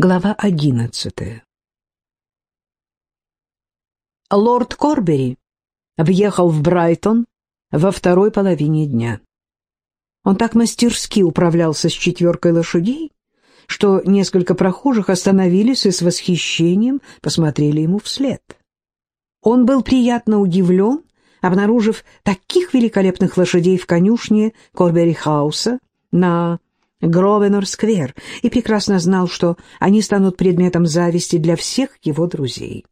Глава одиннадцатая Лорд Корбери въехал в Брайтон во второй половине дня. Он так мастерски управлялся с четверкой лошадей, что несколько прохожих остановились и с восхищением посмотрели ему вслед. Он был приятно удивлен, обнаружив таких великолепных лошадей в конюшне Корбери-хауса на Гровенор-сквер и прекрасно знал, что они станут предметом зависти для всех его друзей.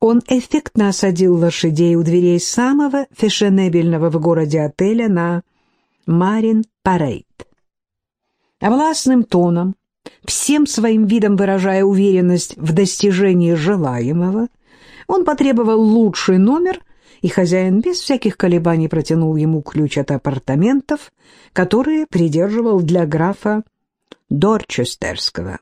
Он эффектно осадил лошадей у дверей самого фешенебельного в городе отеля на Марин-Парейд. Властным тоном, всем своим видом выражая уверенность в достижении желаемого, он потребовал лучший номер — и хозяин без всяких колебаний протянул ему ключ от апартаментов, которые придерживал для графа Дорчестерского.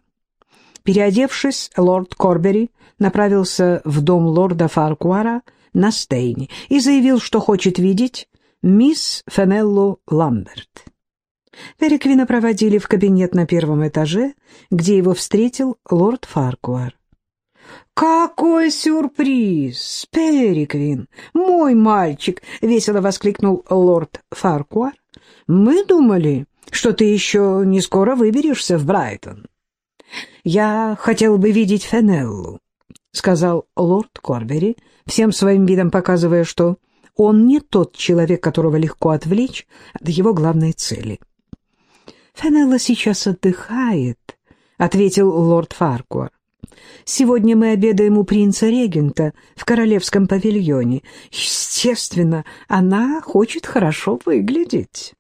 Переодевшись, лорд Корбери направился в дом лорда Фаркуара на Стейне и заявил, что хочет видеть мисс Фенеллу Ламберт. Переквина проводили в кабинет на первом этаже, где его встретил лорд Фаркуар. «Какой сюрприз! Переквин, мой мальчик!» — весело воскликнул лорд Фаркуар. «Мы думали, что ты еще не скоро выберешься в Брайтон». «Я хотел бы видеть Фенеллу», — сказал лорд Корбери, всем своим видом показывая, что он не тот человек, которого легко отвлечь от его главной цели. «Фенелла сейчас отдыхает», — ответил лорд Фаркуар. Сегодня мы обедаем у принца-регента в королевском павильоне. Естественно, она хочет хорошо выглядеть.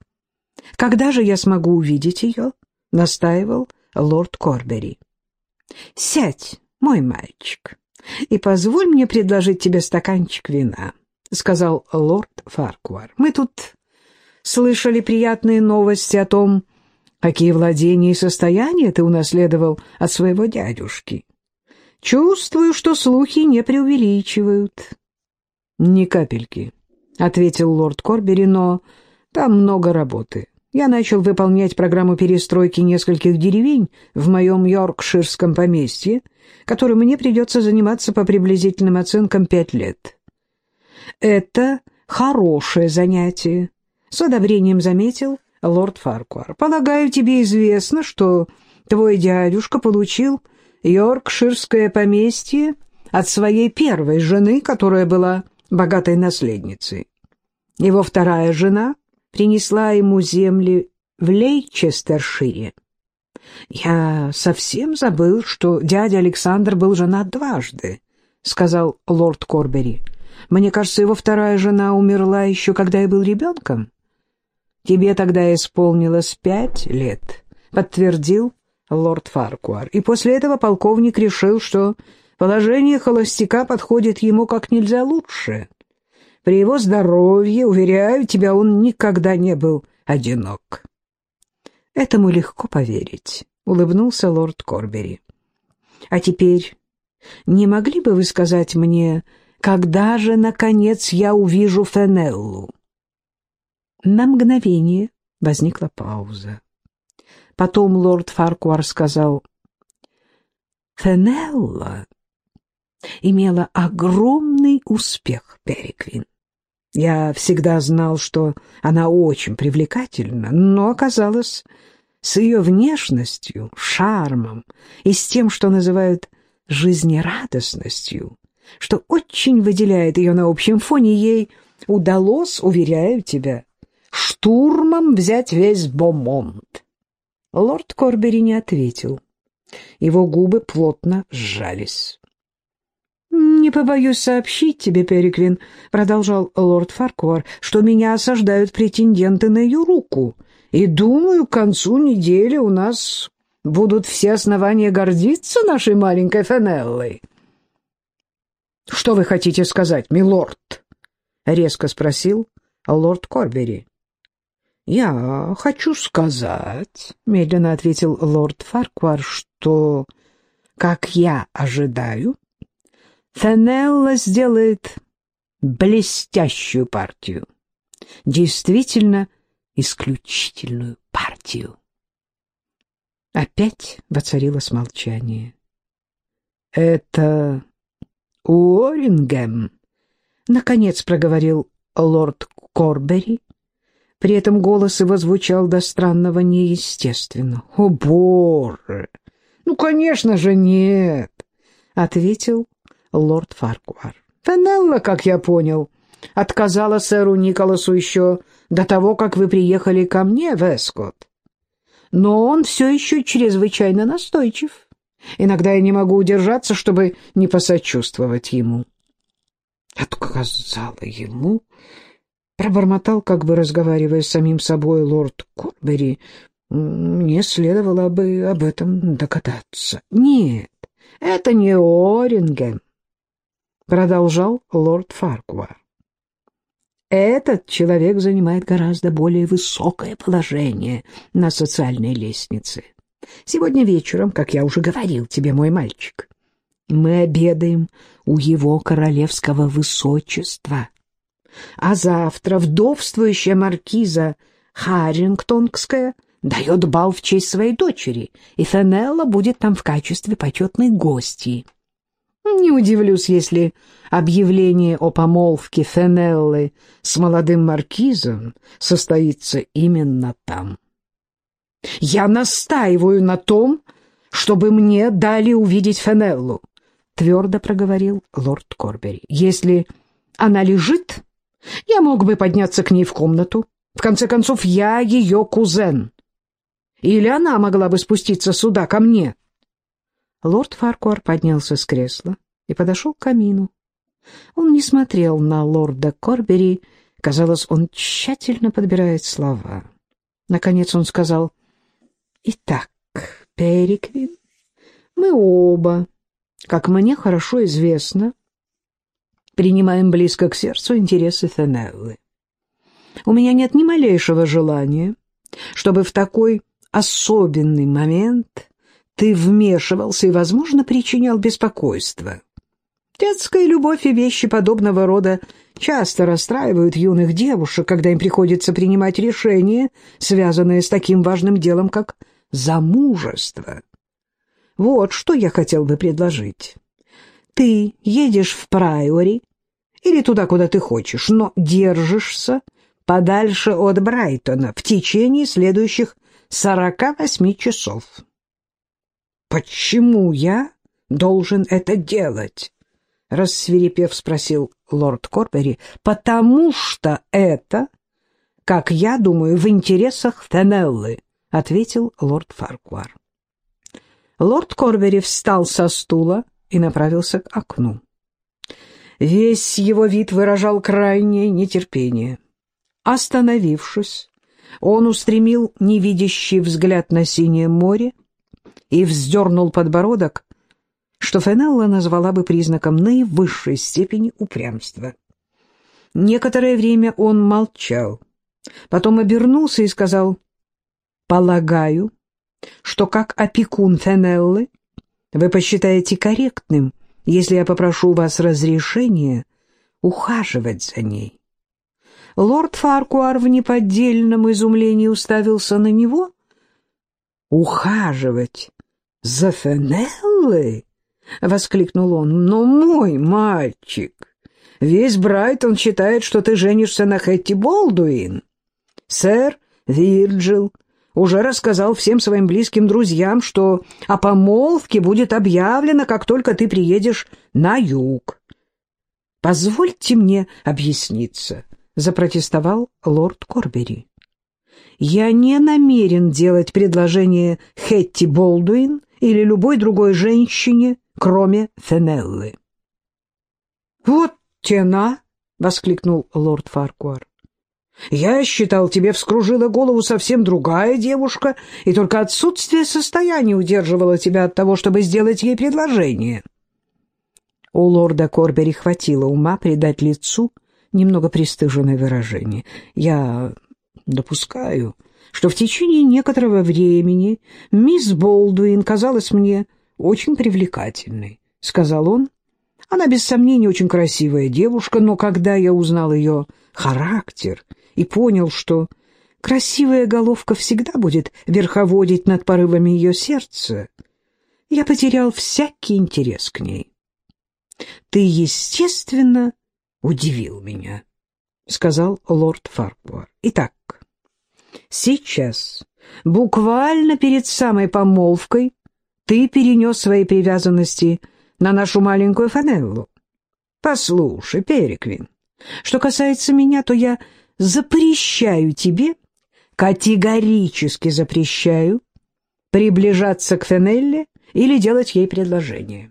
Когда же я смогу увидеть ее? — настаивал лорд Корбери. — Сядь, мой мальчик, и позволь мне предложить тебе стаканчик вина, — сказал лорд Фаркуар. — Мы тут слышали приятные новости о том, какие владения и состояния ты унаследовал от своего дядюшки. Чувствую, что слухи не преувеличивают. — Ни капельки, — ответил лорд Корбери, — но там много работы. Я начал выполнять программу перестройки нескольких деревень в моем йоркширском поместье, которым мне придется заниматься по приблизительным оценкам пять лет. Это хорошее занятие, — с одобрением заметил лорд Фаркуар. Полагаю, тебе известно, что твой дядюшка получил Йоркширское поместье от своей первой жены, которая была богатой наследницей. Его вторая жена принесла ему земли в Лейчестершире. «Я совсем забыл, что дядя Александр был женат дважды», — сказал лорд Корбери. «Мне кажется, его вторая жена умерла еще, когда я был ребенком». «Тебе тогда исполнилось пять лет», — подтвердил лорд Фаркуар, и после этого полковник решил, что положение холостяка подходит ему как нельзя лучше. При его здоровье, уверяю тебя, он никогда не был одинок. Этому легко поверить, — улыбнулся лорд Корбери. А теперь не могли бы вы сказать мне, когда же, наконец, я увижу Фенеллу? На мгновение возникла пауза. Потом лорд Фаркуар сказал, «Фенелла имела огромный успех, Переквин. Я всегда знал, что она очень привлекательна, но оказалось, с ее внешностью, шармом и с тем, что называют жизнерадостностью, что очень выделяет ее на общем фоне, ей удалось, уверяю тебя, штурмом взять весь Бомонт. Лорд Корбери не ответил. Его губы плотно сжались. «Не побоюсь сообщить тебе, Переквин», — продолжал лорд Фаркуар, «что меня осаждают претенденты на ее руку, и, думаю, к концу недели у нас будут все основания гордиться нашей маленькой Фенеллой». «Что вы хотите сказать, милорд?» — резко спросил лорд Корбери. «Я хочу сказать», — медленно ответил лорд Фарквар, «что, как я ожидаю, Фенелла сделает блестящую партию, действительно исключительную партию». Опять воцарилось молчание. «Это Уоррингем?» — наконец проговорил лорд Корбери. При этом голос его звучал до странного неестественно. «О, боже! Ну, конечно же, нет!» — ответил лорд Фаркуар. «Фенелла, как я понял, отказала сэру Николасу еще до того, как вы приехали ко мне в Эскот. Но он все еще чрезвычайно настойчив. Иногда я не могу удержаться, чтобы не посочувствовать ему». «Отказала ему?» Пробормотал, как бы разговаривая с самим собой, лорд Корбери. Мне следовало бы об этом догадаться. Нет, это не Орингем, продолжал лорд Фаркуар. Этот человек занимает гораздо более высокое положение на социальной лестнице. Сегодня вечером, как я уже говорил тебе, мой мальчик, мы обедаем у его королевского высочества — а завтра вдовствующая маркиза Харрингтонгская дает бал в честь своей дочери, и Фенелла будет там в качестве почетной гости. Не удивлюсь, если объявление о помолвке Фенеллы с молодым маркизом состоится именно там. «Я настаиваю на том, чтобы мне дали увидеть Фенеллу», — твердо проговорил лорд Корбери. «Если она лежит, я мог бы подняться к ней в комнату. В конце концов, я ее кузен. Или она могла бы спуститься сюда, ко мне. Лорд Фаркуар поднялся с кресла и подошел к камину. Он не смотрел на лорда Корбери. Казалось, он тщательно подбирает слова. Наконец он сказал, «Итак, Переквин, мы оба, как мне хорошо известно, принимаем близко к сердцу интересы Фенеллы. У меня нет ни малейшего желания, чтобы в такой особенный момент ты вмешивался и, возможно, причинял беспокойство. Детская любовь и вещи подобного рода часто расстраивают юных девушек, когда им приходится принимать решения, связанные с таким важным делом, как замужество. Вот что я хотел бы предложить. Ты едешь в Прайори или туда, куда ты хочешь, но держишься подальше от Брайтона в течение следующих сорока восьми часов. «Почему я должен это делать?» — рассверепев спросил лорд Корбери. «Потому что это, как я думаю, в интересах Фенеллы», — ответил лорд Фаркуар. Лорд Корбери встал со стула, и направился к окну. Весь его вид выражал крайнее нетерпение. Остановившись, он устремил невидящий взгляд на синее море и вздернул подбородок, что Фенелла назвала бы признаком наивысшей степени упрямства. Некоторое время он молчал, потом обернулся и сказал, «Полагаю, что как опекун Фенеллы вы посчитаете корректным, если я попрошу вас разрешения ухаживать за ней. Лорд Фаркуар в неподдельном изумлении уставился на него. «Ухаживать за Фенеллой?» — воскликнул он. «Но мой мальчик, весь Брайтон считает, что ты женишься на Хэтти Болдуин. Сэр Вирджил уже рассказал всем своим близким друзьям, что о помолвке будет объявлено, как только ты приедешь на юг. «Позвольте мне объясниться», — запротестовал лорд Корбери. «Я не намерен делать предложение Хетти Болдуин или любой другой женщине, кроме Фенеллы». «Вот тена!» — воскликнул лорд Фаркуар. Я считал, тебе вскружила голову совсем другая девушка, и только отсутствие состояния удерживало тебя от того, чтобы сделать ей предложение. У лорда Корбери хватило ума придать лицу немного пристыженное выражение. Я допускаю, что в течение некоторого времени мисс Болдуин казалась мне очень привлекательной, — сказал он. Она, без сомнения, очень красивая девушка, но когда я узнал ее характер и понял, что красивая головка всегда будет верховодить над порывами ее сердца, я потерял всякий интерес к ней. Ты, естественно, удивил меня, — сказал лорд Фаркуар. Итак, сейчас, буквально перед самой помолвкой, ты перенес свои привязанности на нашу маленькую Фанеллу. Послушай, Переквин, что касается меня, то я запрещаю тебе, категорически запрещаю, приближаться к Фенелле или делать ей предложение.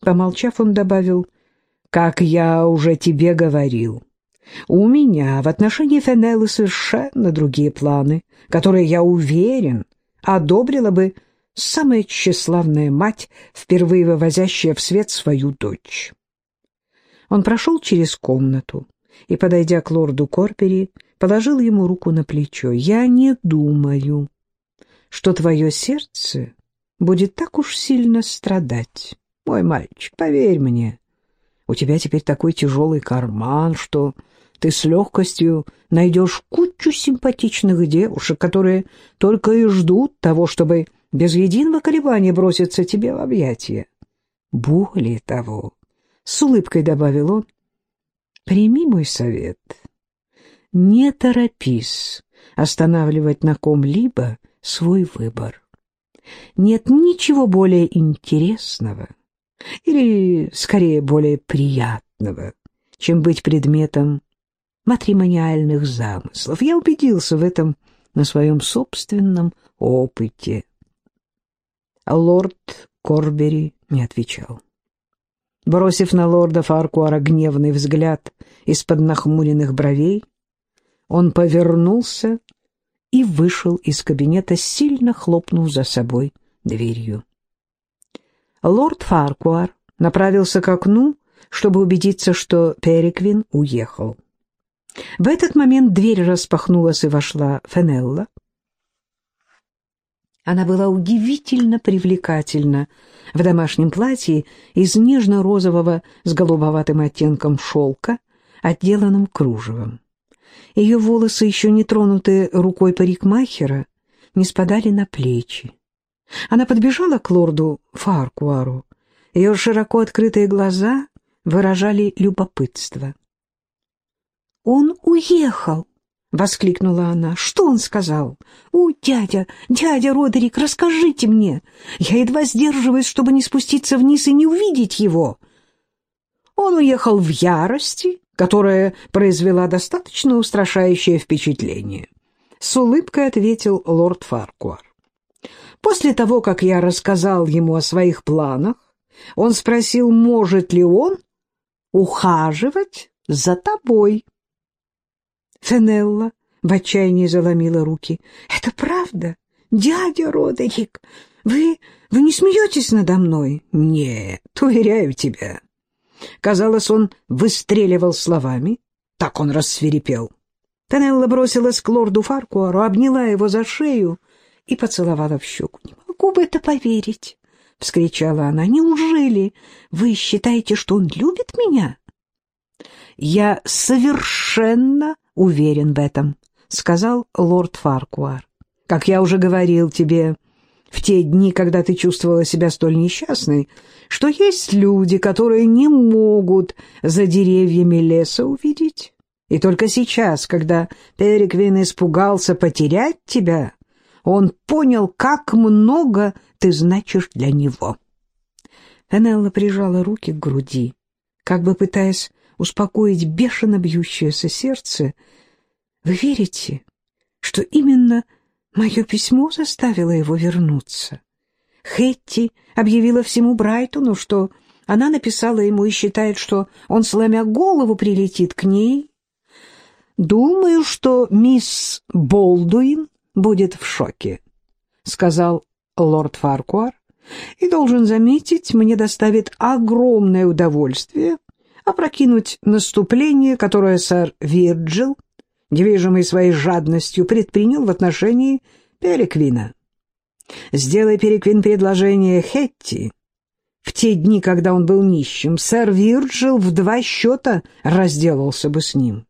Помолчав, он добавил, «Как я уже тебе говорил, у меня в отношении Фенеллы совершенно другие планы, которые, я уверен, одобрила бы самая тщеславная мать, впервые вывозящая в свет свою дочь». Он прошел через комнату и, подойдя к лорду Корпери, положил ему руку на плечо. «Я не думаю, что твое сердце будет так уж сильно страдать. Мой мальчик, поверь мне, у тебя теперь такой тяжелый карман, что ты с легкостью найдешь кучу симпатичных девушек, которые только и ждут того, чтобы без единого колебания броситься тебе в объятия. Более того, с улыбкой добавил он, прими мой совет. Не торопись останавливать на ком-либо свой выбор. Нет ничего более интересного или, скорее, более приятного, чем быть предметом матримониальных замыслов. Я убедился в этом на своем собственном опыте. Лорд Корбери не отвечал. Бросив на лорда Фаркуара гневный взгляд из-под нахмуренных бровей, он повернулся и вышел из кабинета, сильно хлопнув за собой дверью. Лорд Фаркуар направился к окну, чтобы убедиться, что Переквин уехал. В этот момент дверь распахнулась и вошла Фенелла. Она была удивительно привлекательна в домашнем платье из нежно-розового с голубоватым оттенком шелка, отделанным кружевом. Ее волосы, еще не тронутые рукой парикмахера, не спадали на плечи. Она подбежала к лорду Фаркуару. Ее широко открытые глаза выражали любопытство. «Он уехал!» — воскликнула она. «Что он сказал? О, дядя, дядя Родерик, расскажите мне! Я едва сдерживаюсь, чтобы не спуститься вниз и не увидеть его!» Он уехал в ярости, которая произвела достаточно устрашающее впечатление. С улыбкой ответил лорд Фаркуар. После того, как я рассказал ему о своих планах, он спросил, может ли он ухаживать за тобой. Фенелла в отчаянии заломила руки. «Это правда? Дядя Родерик, вы... вы не смеетесь надо мной?» «Нет, уверяю тебя». Казалось, он выстреливал словами. Так он рассверепел. Фенелла бросилась к лорду Фаркуару, обняла его за шею и поцеловала в щеку. «Не могу в это поверить!» — вскричала она. «Неужели вы считаете, что он любит меня?» «Я совершенно уверен в этом», — сказал лорд Фаркуар. «Как я уже говорил тебе в те дни, когда ты чувствовала себя столь несчастной, что есть люди, которые не могут за деревьями леса увидеть. И только сейчас, когда Переквин испугался потерять тебя, он понял, как много ты значишь для него». Фенелла прижала руки к груди, как бы пытаясь успокоить бешено бьющееся сердце, вы верите, что именно мое письмо заставило его вернуться? Хетти объявила всему Брайтону, что она написала ему и считает, что он, сломя голову, прилетит к ней. Думаю, что мисс Болдуин будет в шоке, — сказал лорд Фаркуар, и, должен заметить, мне доставит огромное удовольствие опрокинуть наступление, которое сэр Вирджил движимый своей жадностью, предпринял в отношении Переквина. Сделай Переквин предложение Хетти. В те дни, когда он был нищим, сэр Вирджил в два счета разделался бы с ним.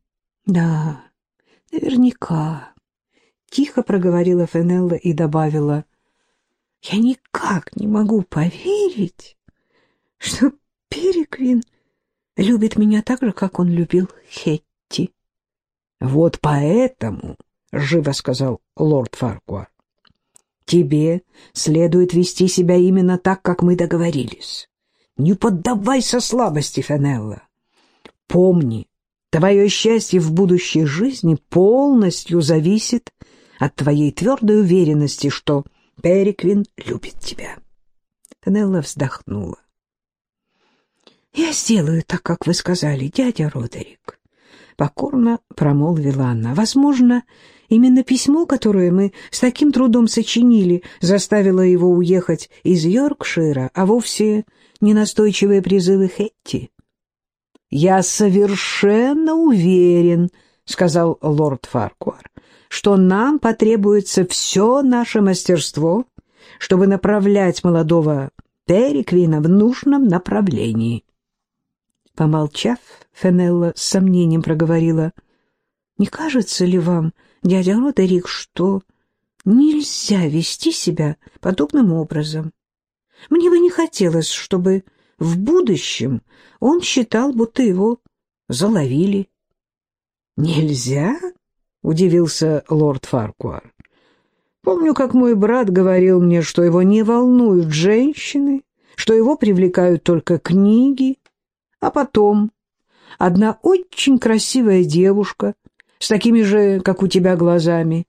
— Да, Наверняка. Тихо проговорила Фенелла и добавила. Я никак не могу поверить, что Переквин любит меня так же, как он любил Хетти. — Вот поэтому, — живо сказал лорд Фаркуар, — тебе следует вести себя именно так, как мы договорились. Не поддавайся слабости, Фенелла. Помни, твое счастье в будущей жизни полностью зависит от твоей твердой уверенности, что Переквин любит тебя. Фенелла вздохнула. «Я сделаю так, как вы сказали, дядя Родерик», — покорно промолвила она. «Возможно, именно письмо, которое мы с таким трудом сочинили, заставило его уехать из Йоркшира, а вовсе не настойчивые призывы Хетти». «Я совершенно уверен», — сказал лорд Фаркуар, «что нам потребуется все наше мастерство, чтобы направлять молодого Переквина в нужном направлении». Помолчав, Фенелла с сомнением проговорила. «Не кажется ли вам, дядя Родерик, что нельзя вести себя подобным образом? Мне бы не хотелось, чтобы в будущем он считал, будто его заловили». «Нельзя?» — удивился лорд Фаркуар. «Помню, как мой брат говорил мне, что его не волнуют женщины, что его привлекают только книги, а потом одна очень красивая девушка с такими же, как у тебя, глазами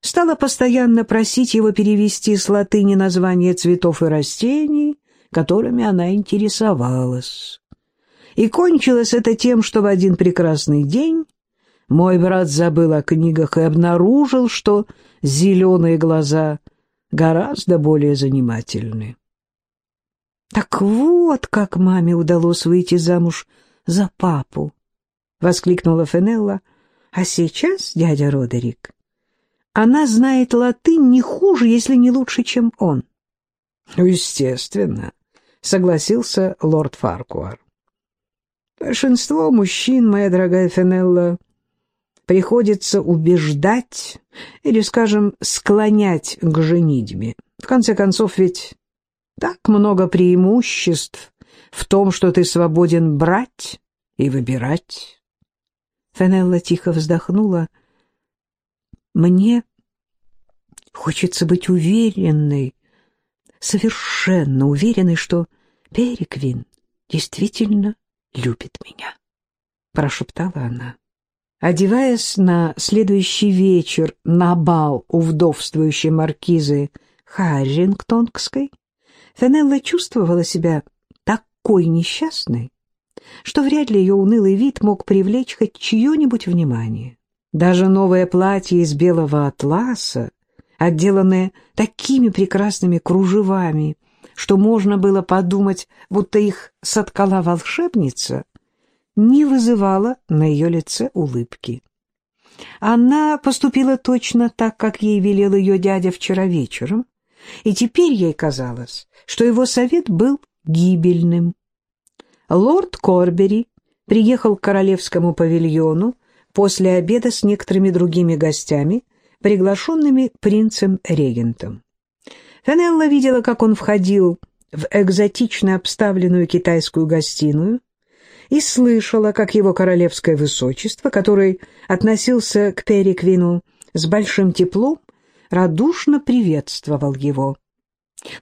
стала постоянно просить его перевести с латыни названия цветов и растений, которыми она интересовалась. И кончилось это тем, что в один прекрасный день мой брат забыл о книгах и обнаружил, что зеленые глаза гораздо более занимательны. «Так вот, как маме удалось выйти замуж за папу!» — воскликнула Фенелла. «А сейчас, дядя Родерик, она знает латынь не хуже, если не лучше, чем он». «Ну, естественно», — согласился лорд Фаркуар. «Большинство мужчин, моя дорогая Фенелла, приходится убеждать или, скажем, склонять к женитьбе. В конце концов, ведь так много преимуществ в том, что ты свободен брать и выбирать. Фенелла тихо вздохнула. Мне хочется быть уверенной, совершенно уверенной, что Переквин действительно любит меня, прошептала она. Одеваясь на следующий вечер на бал у вдовствующей маркизы Харрингтонской, Фенелла чувствовала себя такой несчастной, что вряд ли ее унылый вид мог привлечь хоть чье-нибудь внимание. Даже новое платье из белого атласа, отделанное такими прекрасными кружевами, что можно было подумать, будто их соткала волшебница, не вызывало на ее лице улыбки. Она поступила точно так, как ей велел ее дядя вчера вечером, и теперь ей казалось, что его совет был гибельным. Лорд Корбери приехал к королевскому павильону после обеда с некоторыми другими гостями, приглашенными принцем-регентом. Фенелла видела, как он входил в экзотично обставленную китайскую гостиную и слышала, как его королевское высочество, который относился к Переквину с большим теплом, радушно приветствовал его.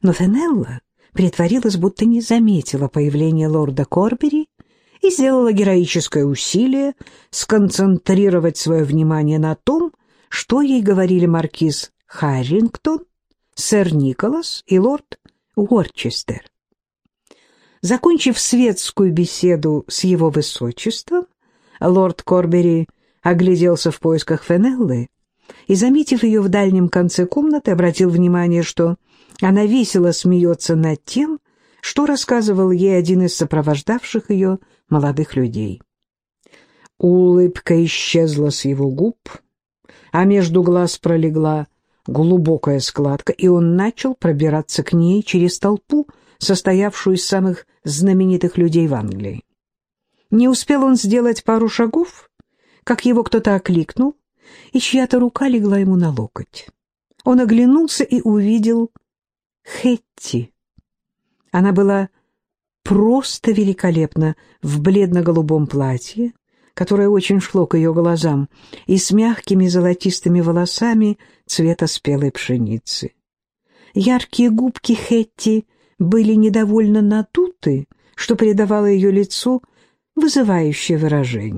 Но Фенелла притворилась, будто не заметила появления лорда Корбери и сделала героическое усилие сконцентрировать свое внимание на том, что ей говорили маркиз Харрингтон, сэр Николас и лорд Уорчестер. Закончив светскую беседу с его высочеством, лорд Корбери огляделся в поисках Фенеллы и, заметив ее в дальнем конце комнаты, обратил внимание, что она весело смеется над тем, что рассказывал ей один из сопровождавших ее молодых людей. Улыбка исчезла с его губ, а между глаз пролегла глубокая складка, и он начал пробираться к ней через толпу, состоявшую из самых знаменитых людей в Англии. Не успел он сделать пару шагов, как его кто-то окликнул, и чья-то рука легла ему на локоть. Он оглянулся и увидел Хетти. Она была просто великолепна в бледно-голубом платье, которое очень шло к ее глазам, и с мягкими золотистыми волосами цвета спелой пшеницы. Яркие губки Хетти были недовольно надуты, что придавало ее лицу вызывающее выражение.